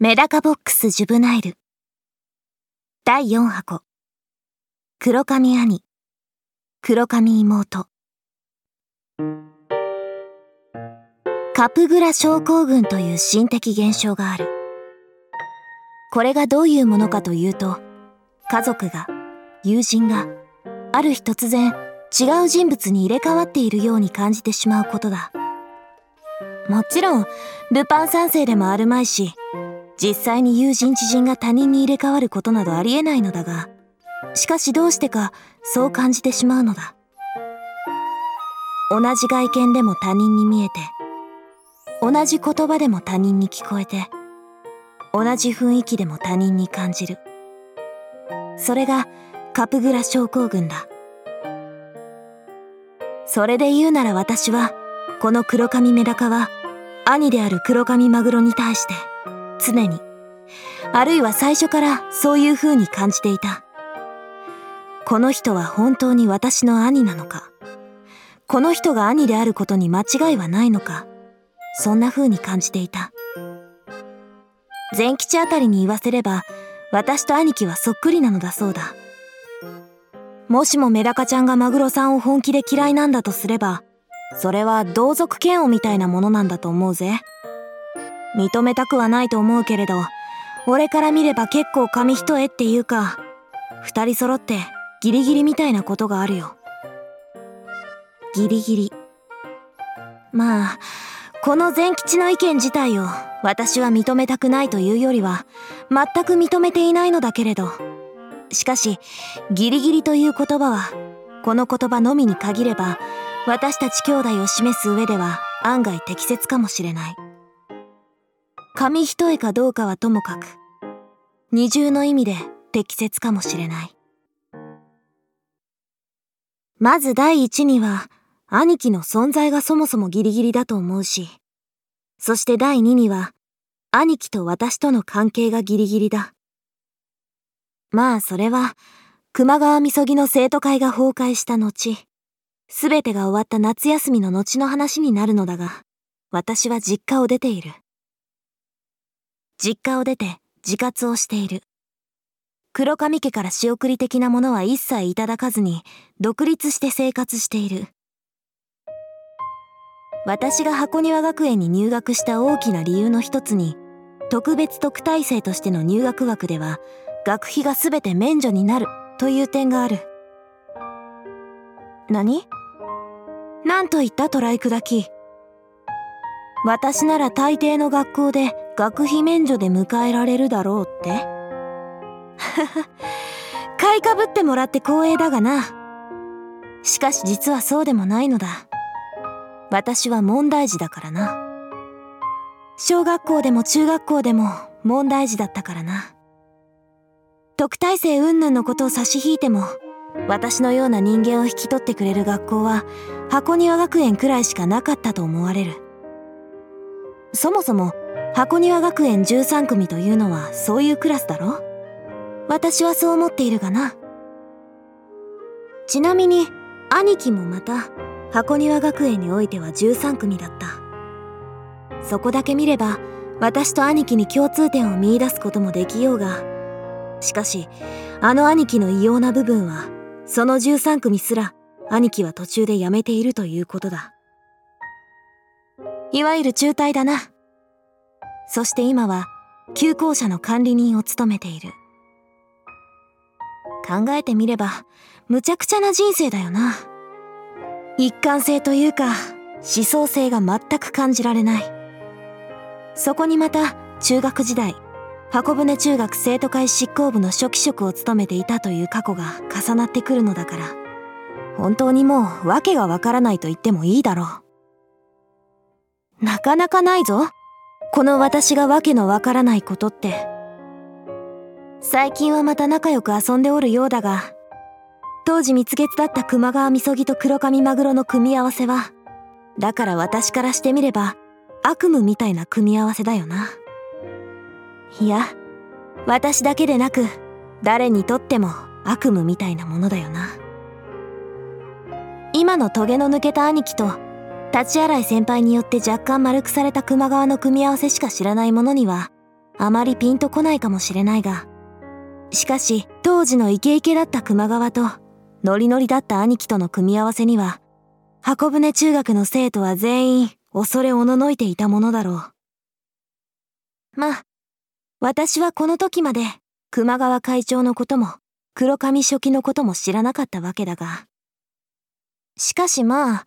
メダカボックスジュブナイル。第4箱。黒髪兄。黒髪妹。カプグラ症候群という心的現象がある。これがどういうものかというと家族が友人がある日突然違う人物に入れ替わっているように感じてしまうことだ。もちろんルパン三世でもあるまいし実際に友人知人が他人に入れ替わることなどありえないのだがしかしどうしてかそう感じてしまうのだ。同じ外見でも他人に見えて同じ言葉でも他人に聞こえて同じ雰囲気でも他人に感じる。それがカプグラ症候群だ。それで言うなら私はこの黒髪メダカは兄である黒髪マグロに対して常に。あるいは最初からそういう風に感じていた。この人は本当に私の兄なのか。この人が兄であることに間違いはないのか。そんな風に感じていた。善吉あたりに言わせれば私と兄貴はそっくりなのだそうだ。もしもメダカちゃんがマグロさんを本気で嫌いなんだとすればそれは同族嫌悪みたいなものなんだと思うぜ。認めたくはないと思うけれど俺から見れば結構紙一重っていうか二人揃ってギリギリみたいなことがあるよ。ギリギリ。まあこの善吉の意見自体を私は認めたくないというよりは全く認めていないのだけれど。しかしギリギリという言葉はこの言葉のみに限れば私たち兄弟を示す上では案外適切かもしれない。紙一重かどうかはともかく二重の意味で適切かもしれない。まず第一には兄貴の存在がそもそもギリギリだと思うしそして第二には兄貴と私との関係がギリギリだ。まあそれは熊川みそぎの生徒会が崩壊した後すべてが終わった夏休みの後の話になるのだが私は実家を出ている。実家を出て自活をしている。黒髪家から仕送り的なものは一切いただかずに独立して生活している。私が箱庭学園に入学した大きな理由の一つに特別特待生としての入学枠では学費が全て免除になるという点がある。何？何と言ったトライ砕き。私なら大抵の学校で学費免除で迎えられるだろうって。買いかぶってもらって光栄だがな。しかし実はそうでもないのだ。私は問題児だからな。小学校でも中学校でも問題児だったからな。特待生云々のことを差し引いても私のような人間を引き取ってくれる学校は箱庭学園くらいしかなかったと思われる。そもそも箱庭学園13組というのはそういうクラスだろ？私はそう思っているがな。ちなみに兄貴もまた箱庭学園においては13組だった。そこだけ見れば私と兄貴に共通点を見いだすこともできようがしかしあの兄貴の異様な部分はその13組すら兄貴は途中で辞めているということだ。いわゆる中退だな。そして今は旧校舎の管理人を務めている。考えてみればむちゃくちゃな人生だよな。一貫性というか思想性が全く感じられない。そこにまた中学時代箱舟中学生徒会執行部の初期職を務めていたという過去が重なってくるのだから本当にもう訳がわからないと言ってもいいだろう。なかなかないぞ。この私が訳のわからないことって。最近はまた仲良く遊んでおるようだが当時蜜月だった熊川みそぎと黒髪マグロの組み合わせはだから私からしてみれば悪夢みたいな組み合わせだよな。いや私だけでなく誰にとっても悪夢みたいなものだよな。今のトゲの抜けた兄貴と立ち洗い先輩によって若干丸くされた熊川の組み合わせしか知らない者にはあまりピンとこないかもしれないが、しかし当時のイケイケだった熊川とノリノリだった兄貴との組み合わせには、箱舟中学の生徒は全員恐れおののいていたものだろう。まあ、私はこの時まで熊川会長のことも黒髪書記のことも知らなかったわけだが。しかしまあ、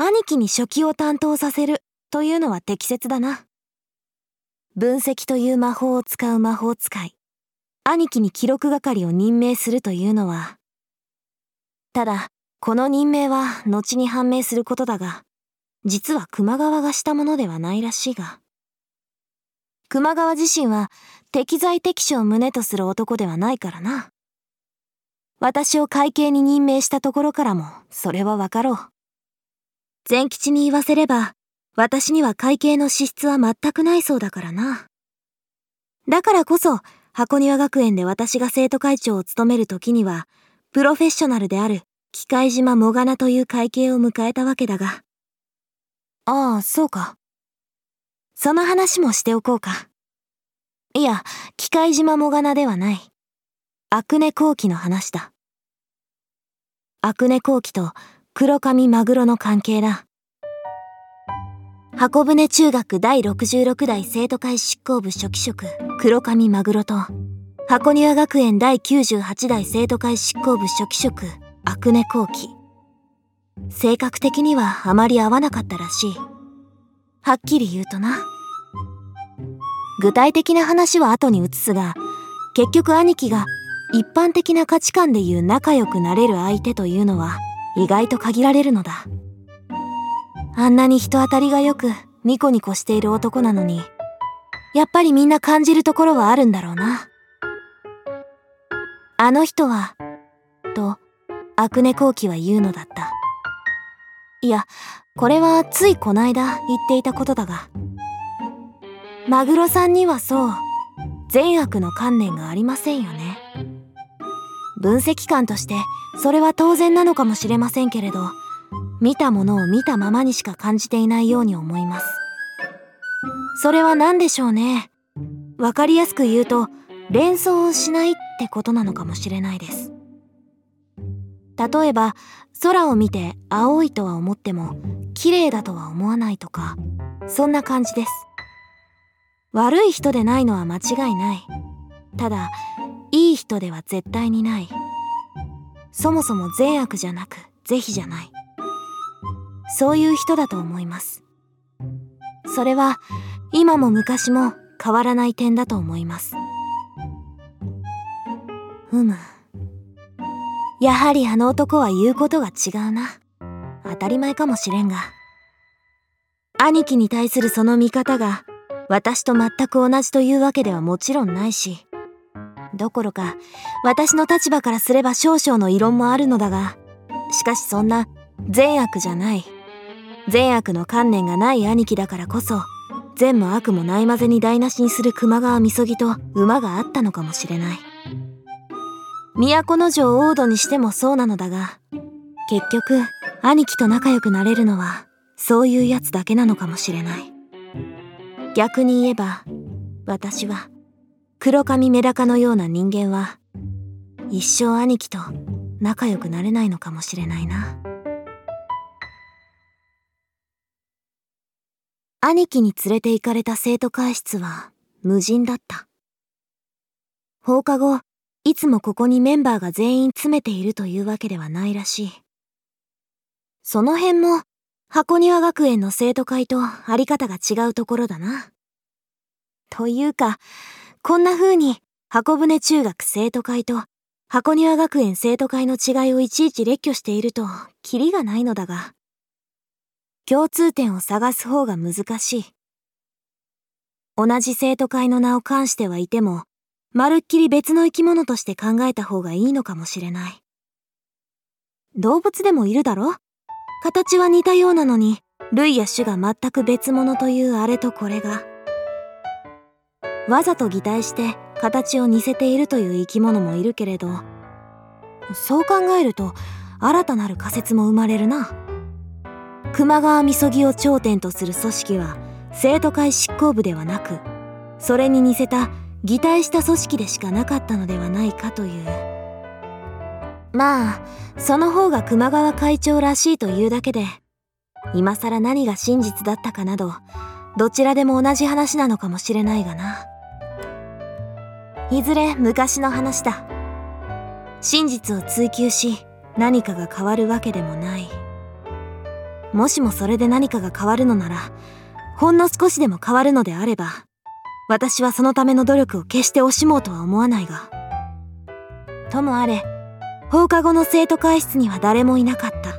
兄貴に書記を担当させるというのは適切だな。分析という魔法を使う魔法使い、兄貴に記録係を任命するというのは、ただ、この任命は後に判明することだが、実は熊川がしたものではないらしいが。熊川自身は適材適所を旨とする男ではないからな。私を会計に任命したところからもそれはわかろう。善吉に言わせれば、私には会計の資質は全くないそうだからな。だからこそ、箱庭学園で私が生徒会長を務める時には、プロフェッショナルである機械島もがなという会計を迎えたわけだが。ああ、そうか。その話もしておこうか。いや、機械島もがなではない。アクネ後期の話だ。アクネ後期と黒髪マグロの関係だ。箱舟中学第66代生徒会執行部初期職黒髪マグロと箱庭学園第98代生徒会執行部初期職アクネ後期。性格的にはあまり合わなかったらしい。はっきり言うとな。具体的な話は後に移すが、結局兄貴が一般的な価値観で言う仲良くなれる相手というのは意外と限られるのだ。あんなに人当たりが良くニコニコしている男なのに、やっぱりみんな感じるところはあるんだろうな。あの人は、と、アクネ後期は言うのだった。いや、これはついこないだ言っていたことだが。マグロさんにはそう、善悪の観念がありませんよね。分析官としてそれは当然なのかもしれませんけれど、見たものを見たままにしか感じていないように思います。それは何でしょうね？わかりやすく言うと、連想をしないってことなのかもしれないです。例えば、空を見て青いとは思っても、綺麗だとは思わないとか、そんな感じです。悪い人でないのは間違いない。ただ、いい人では絶対にない。そもそも善悪じゃなく、是非じゃない。そういう人だと思います。それは、今も昔も変わらない点だと思います。うむ。やはりあの男は言うことが違うな。当たり前かもしれんが。兄貴に対するその見方が、私と全く同じというわけではもちろんないし、どころか、私の立場からすれば少々の異論もあるのだが、しかしそんな善悪じゃない。善悪の観念がない兄貴だからこそ、善も悪もないまぜに台無しにする熊川みそぎと馬があったのかもしれない。都城王土にしてもそうなのだが、結局、兄貴と仲良くなれるのは、そういうやつだけなのかもしれない。逆に言えば、私は、黒髪メダカのような人間は、一生兄貴と仲良くなれないのかもしれないな。兄貴に連れて行かれた生徒会室は無人だった。放課後、いつもここにメンバーが全員詰めているというわけではないらしい。その辺も、箱庭学園の生徒会とあり方が違うところだな。というか、こんな風に箱舟中学生徒会と箱庭学園生徒会の違いをいちいち列挙しているとキリがないのだが、共通点を探す方が難しい。同じ生徒会の名を冠してはいても、まるっきり別の生き物として考えた方がいいのかもしれない。動物でもいるだろ？形は似たようなのに、類や種が全く別物というあれとこれが。わざと擬態して形を似せているという生き物もいるけれどそう考えると新たなる仮説も生まれるな。熊川みそぎを頂点とする組織は生徒会執行部ではなくそれに似せた擬態した組織でしかなかったのではないかという。まあその方が熊川会長らしいというだけで今更何が真実だったかなどどちらでも同じ話なのかもしれないがな。いずれ昔の話だ。真実を追求し何かが変わるわけでもない。もしもそれで何かが変わるのならほんの少しでも変わるのであれば私はそのための努力を決して惜しもうとは思わないが。ともあれ放課後の生徒会室には誰もいなかった。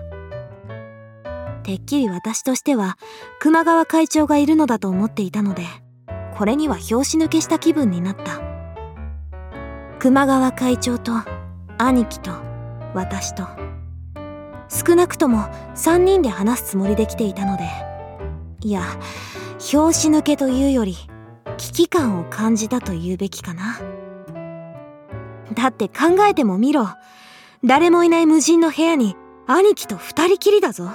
てっきり私としては熊川会長がいるのだと思っていたのでこれには拍子抜けした気分になった。熊川会長と兄貴と私と。少なくとも3人で話すつもりで来ていたので。いや拍子抜けというより危機感を感じたと言うべきかな。だって考えてもみろ誰もいない無人の部屋に兄貴と二人きりだぞ。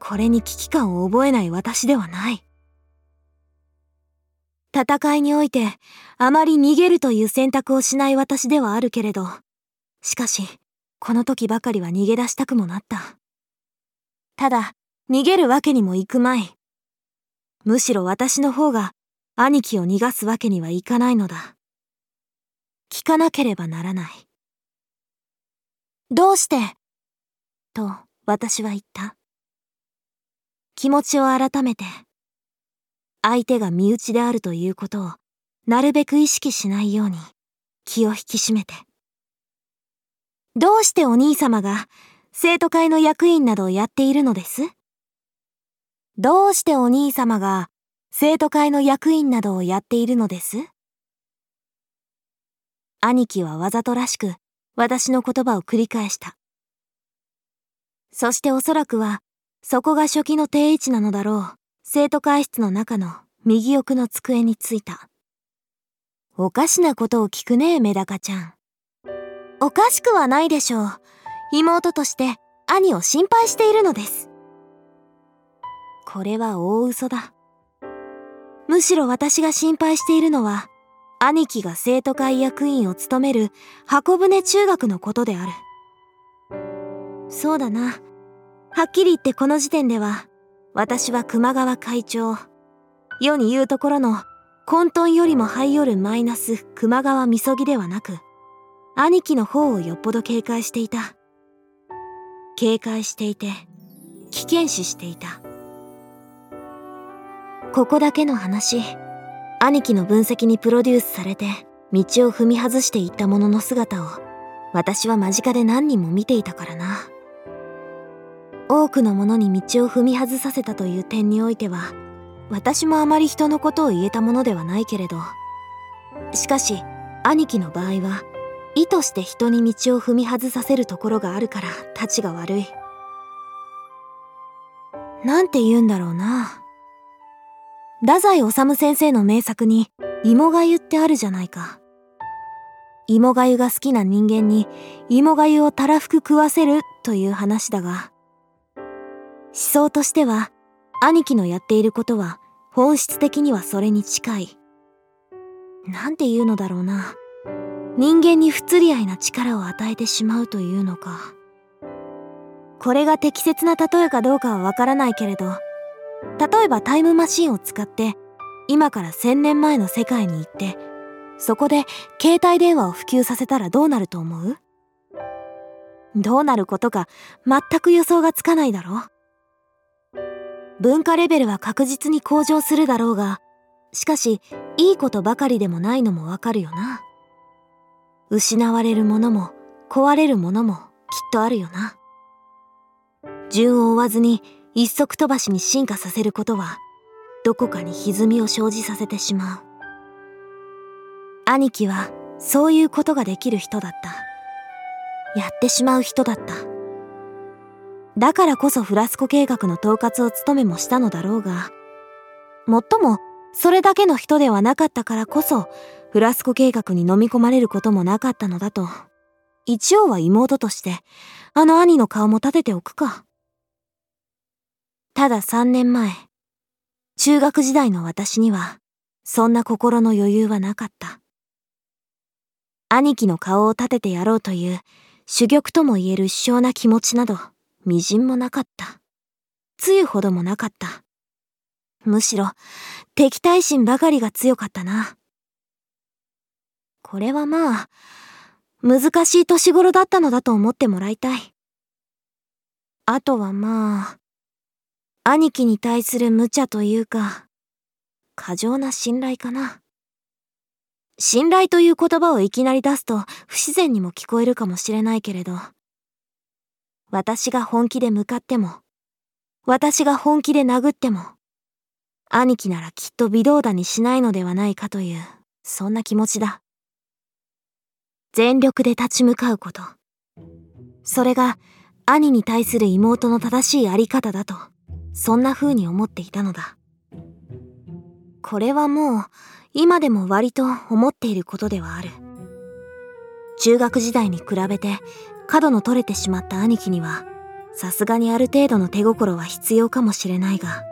これに危機感を覚えない私ではない。戦いにおいてあまり逃げるという選択をしない私ではあるけれどしかしこの時ばかりは逃げ出したくもなったただ逃げるわけにもいくまいむしろ私の方が兄貴を逃がすわけにはいかないのだ。聞かなければならない。どうして？と私は言った。気持ちを改めて、相手が身内であるということをなるべく意識しないように気を引き締めて。どうしてお兄様が生徒会の役員などをやっているのです？どうしてお兄様が生徒会の役員などをやっているのです？兄貴はわざとらしく私の言葉を繰り返した。そしておそらくはそこが初期の定位置なのだろう。生徒会室の中の右奥の机についた。おかしなことを聞くねメダカちゃん。おかしくはないでしょう。妹として兄を心配しているのです。これは大嘘だ。むしろ私が心配しているのは、兄貴が生徒会役員を務める箱舟中学のことである。そうだな。はっきり言ってこの時点では、私は熊川会長。世に言うところの混沌よりも這い寄るマイナス熊川みそぎではなく、兄貴の方をよっぽど警戒していた。警戒していて、危険視していた。ここだけの話兄貴の分析にプロデュースされて道を踏み外していったものの姿を私は間近で何人も見ていたからな多くの者に道を踏み外させたという点においては私もあまり人のことを言えたものではないけれどしかし兄貴の場合は意図して人に道を踏み外させるところがあるからたちが悪いなんて言うんだろうな太宰治先生の名作に芋がゆってあるじゃないか。芋がゆが好きな人間に芋がゆをたらふく食わせるという話だが、思想としては兄貴のやっていることは本質的にはそれに近い。なんて言うのだろうな。人間に不釣り合いな力を与えてしまうというのか。これが適切な例えかどうかはわからないけれど、例えばタイムマシンを使って今から1000年前の世界に行ってそこで携帯電話を普及させたらどうなると思う？どうなることか全く予想がつかないだろう文化レベルは確実に向上するだろうがしかしいいことばかりでもないのもわかるよな。失われるものも壊れるものもきっとあるよな。順を追わずに一足飛ばしに進化させることはどこかに歪みを生じさせてしまう。兄貴はそういうことができる人だった。やってしまう人だった。だからこそフラスコ計画の統括を務めもしたのだろうがもっともそれだけの人ではなかったからこそフラスコ計画に飲み込まれることもなかったのだと一応は妹としてあの兄の顔も立てておくかただ3年前、中学時代の私には、そんな心の余裕はなかった。兄貴の顔を立ててやろうという珠玉とも言える主張な気持ちなど、微塵もなかった。つゆほどもなかった。むしろ、敵対心ばかりが強かったな。これはまあ、難しい年頃だったのだと思ってもらいたい。あとはまあ、兄貴に対する無茶というか、過剰な信頼かな。信頼という言葉をいきなり出すと不自然にも聞こえるかもしれないけれど、私が本気で向かっても、私が本気で殴っても、兄貴ならきっと微動だにしないのではないかという、そんな気持ちだ。全力で立ち向かうこと。それが兄に対する妹の正しいあり方だと、そんな風に思っていたのだ。これはもう、今でも割と思っていることではある。中学時代に比べて角の取れてしまった兄貴にはさすがにある程度の手心は必要かもしれないが。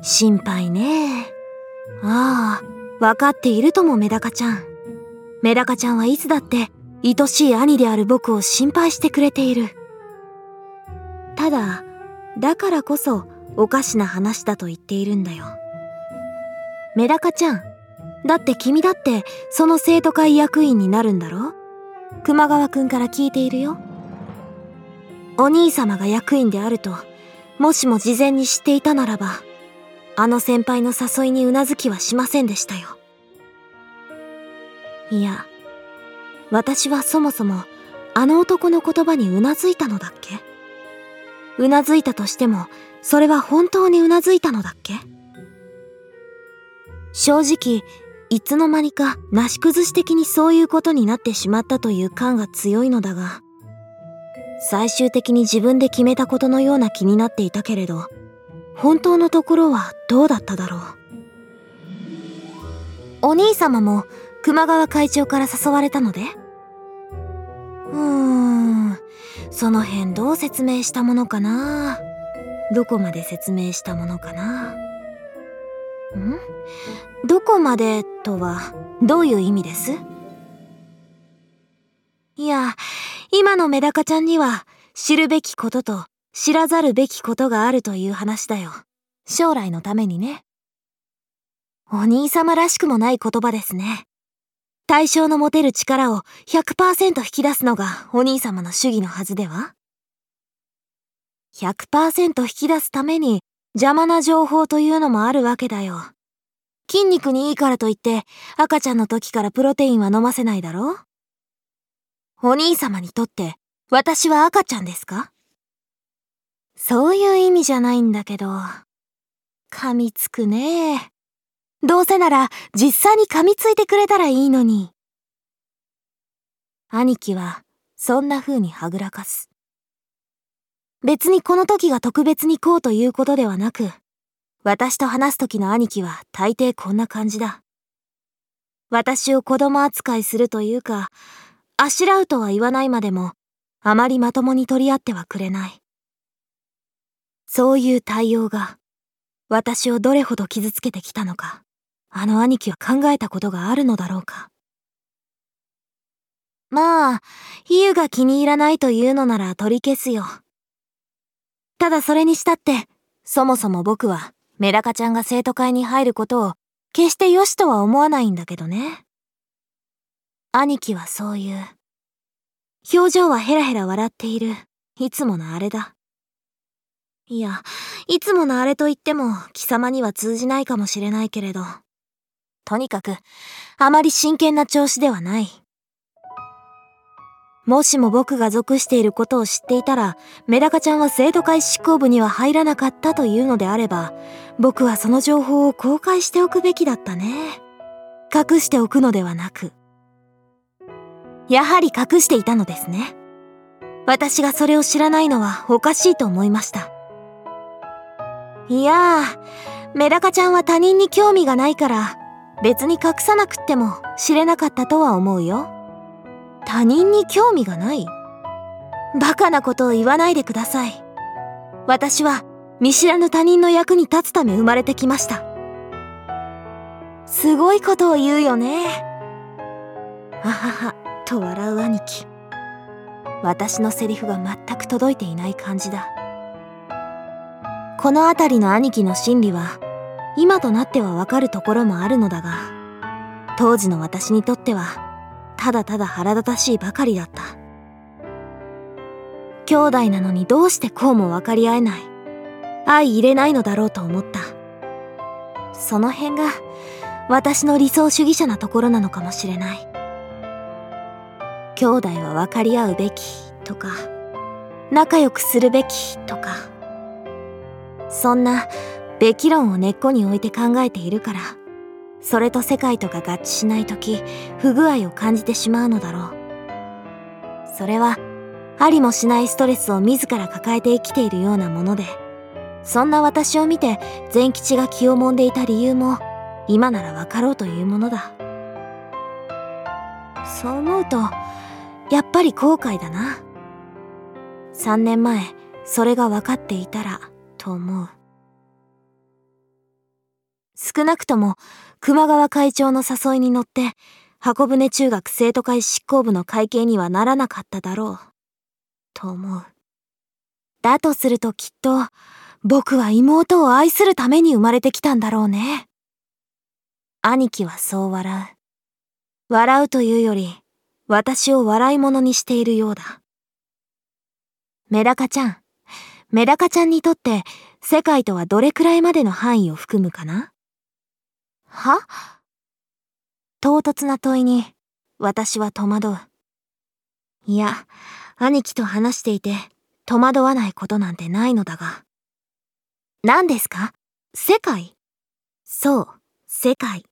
心配ね。ああ分かっているともメダカちゃん。メダカちゃんはいつだって愛しい兄である僕を心配してくれている。ただだからこそおかしな話だと言っているんだよ。メダカちゃんだって君だってその生徒会役員になるんだろ？熊川くんから聞いているよ。お兄様が役員であるともしも事前に知っていたならばあの先輩の誘いにうなずきはしませんでしたよ。いや私はそもそもあの男の言葉にうなずいたのだっけ？うなずいたとしてもそれは本当にうなずいたのだっけ？正直いつの間にかなし崩し的にそういうことになってしまったという感が強いのだが最終的に自分で決めたことのような気になっていたけれど本当のところはどうだっただろう。お兄様も熊川会長から誘われたので？うーんその辺どう説明したものかな？どこまで説明したものかな？ん？どこまでとはどういう意味です？いや、今のメダカちゃんには知るべきことと知らざるべきことがあるという話だよ。将来のためにね。お兄様らしくもない言葉ですね。対象の持てる力を100%引き出すのがお兄様の主義のはずでは ?100% 引き出すために邪魔な情報というのもあるわけだよ。筋肉にいいからといって赤ちゃんの時からプロテインは飲ませないだろ？お兄様にとって私は赤ちゃんですか？そういう意味じゃないんだけど。噛みつくねどうせなら実際に噛みついてくれたらいいのに。兄貴はそんな風にはぐらかす。別にこの時が特別にこうということではなく、私と話す時の兄貴は大抵こんな感じだ。私を子供扱いするというか、あしらうとは言わないまでも、あまりまともに取り合ってはくれない。そういう対応が、私をどれほど傷つけてきたのか、あの兄貴は考えたことがあるのだろうか。まあ、比喩が気に入らないというのなら取り消すよ。ただそれにしたって、そもそも僕はメダカちゃんが生徒会に入ることを決して良しとは思わないんだけどね。兄貴はそういう。表情はヘラヘラ笑っている、いつものあれだ。いや、いつものあれと言っても貴様には通じないかもしれないけれど。とにかく、あまり真剣な調子ではない。もしも僕が属していることを知っていたら、メダカちゃんは生徒会執行部には入らなかったというのであれば、僕はその情報を公開しておくべきだったね。隠しておくのではなく。やはり隠していたのですね。私がそれを知らないのはおかしいと思いました。いやー、メダカちゃんは他人に興味がないから、別に隠さなくっても知れなかったとは思うよ。他人に興味がないバカなことを言わないでください。私は見知らぬ他人の役に立つため生まれてきました。すごいことを言うよねあははと笑う兄貴私のセリフが全く届いていない感じだこの辺りの兄貴の心理は今となってはわかるところもあるのだが当時の私にとってはただただ腹立たしいばかりだった。兄弟なのにどうしてこうも分かり合えない。相入れないのだろうと思った。その辺が私の理想主義者なところなのかもしれない。兄弟は分かり合うべきとか仲良くするべきとかそんなべき論を根っこに置いて考えているから。それと世界とが合致しない時不具合を感じてしまうのだろう。それはありもしないストレスを自ら抱えて生きているようなものでそんな私を見て善吉が気をもんでいた理由も今なら分かろうというものだ。そう思うとやっぱり後悔だな。3年前それが分かっていたらと思う。少なくとも熊川会長の誘いに乗って箱舟中学生徒会執行部の会計にはならなかっただろうと思う。だとするときっと僕は妹を愛するために生まれてきたんだろうね。兄貴はそう笑う。笑うというより私を笑い物にしているようだ。メダカちゃん。メダカちゃんにとって世界とはどれくらいまでの範囲を含むかな？は？唐突な問いに私は戸惑う。いや、兄貴と話していて戸惑わないことなんてないのだが。何ですか？世界？そう、世界。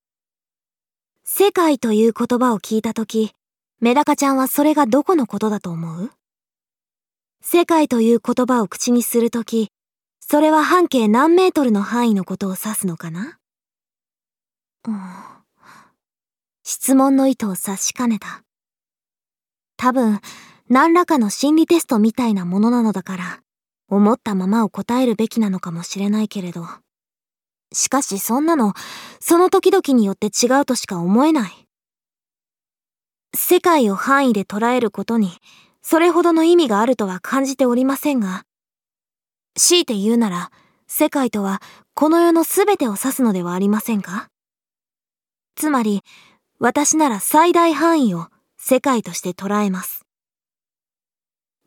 世界という言葉を聞いたとき、メダカちゃんはそれがどこのことだと思う？世界という言葉を口にするとき、それは半径何メートルの範囲のことを指すのかな？うん。質問の意図を察しかねた。多分、何らかの心理テストみたいなものなのだから、思ったままを答えるべきなのかもしれないけれど。しかしそんなの、その時々によって違うとしか思えない。世界を範囲で捉えることに、それほどの意味があるとは感じておりませんが、強いて言うなら、世界とはこの世の全てを指すのではありませんか？つまり、私なら最大範囲を世界として捉えます。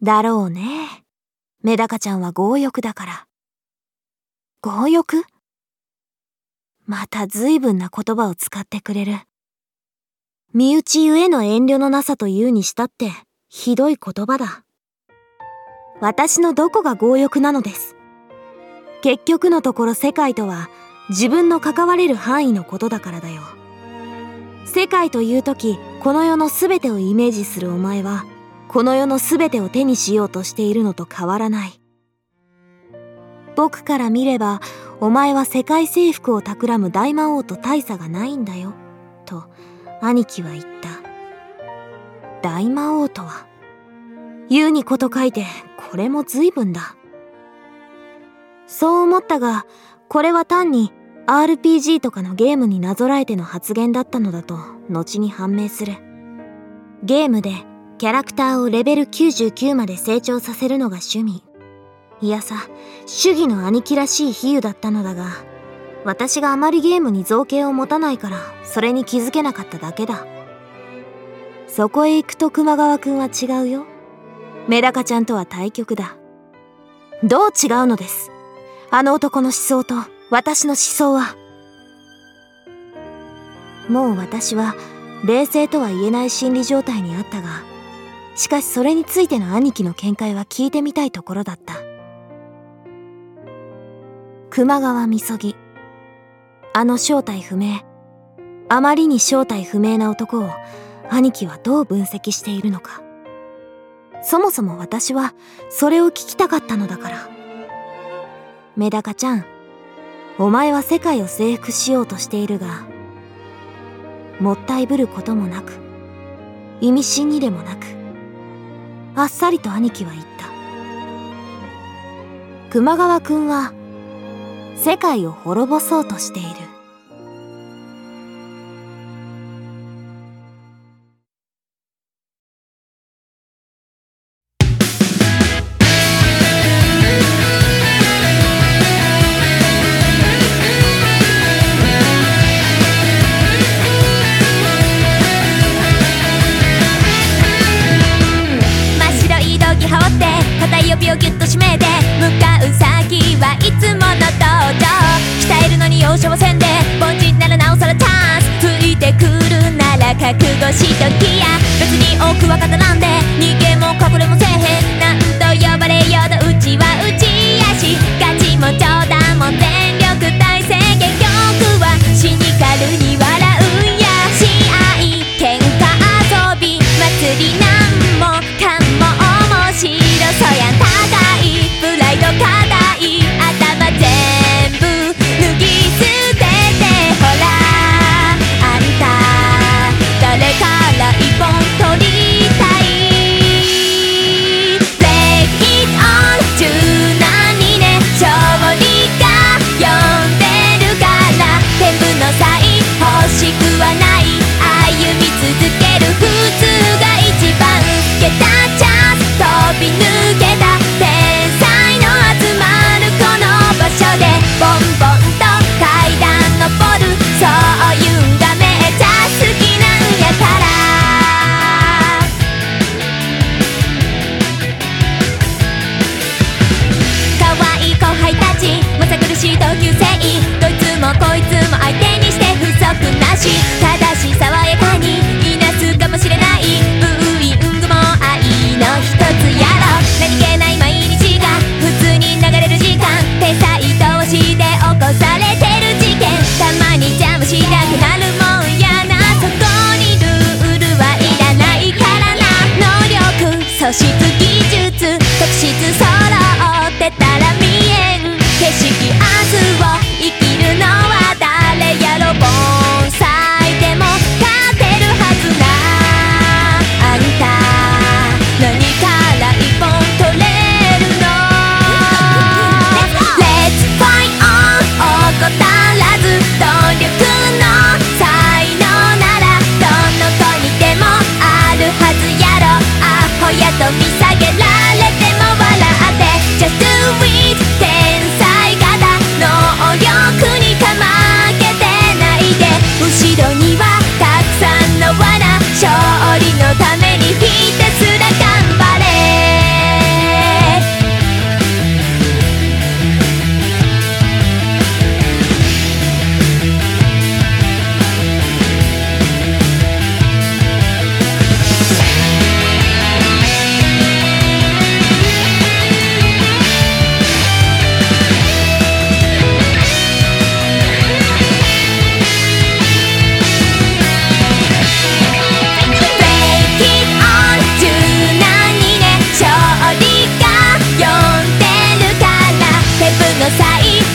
だろうね。メダカちゃんは強欲だから。強欲？また随分な言葉を使ってくれる。身内ゆえの遠慮のなさというにしたって、ひどい言葉だ。私のどこが強欲なのです。結局のところ世界とは自分の関われる範囲のことだからだよ。世界という時この世の全てをイメージするお前はこの世の全てを手にしようとしているのと変わらない。僕から見ればお前は世界征服を企む大魔王と大差がないんだよと兄貴は言った。大魔王とは言うにこと書いてこれも随分だ。そう思ったがこれは単に RPG とかのゲームになぞらえての発言だったのだと後に判明する。ゲームでキャラクターをレベル99まで成長させるのが趣味。いやさ主義の兄貴らしい比喩だったのだが私があまりゲームに造形を持たないからそれに気づけなかっただけだ。そこへ行くと熊川くんは違うよ。メダカちゃんとは対極だ。どう違うのです。あの男の思想と。私の思想は。もう私は冷静とは言えない心理状態にあったがしかしそれについての兄貴の見解は聞いてみたいところだった。熊川みそぎ。あの正体不明。あまりに正体不明な男を兄貴はどう分析しているのか。そもそも私はそれを聞きたかったのだから。メダカちゃんお前は世界を征服しようとしているがもったいぶることもなく意味深にでもなくあっさりと兄貴は言った。熊川君は世界を滅ぼそうとしている。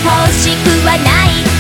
欲しくはない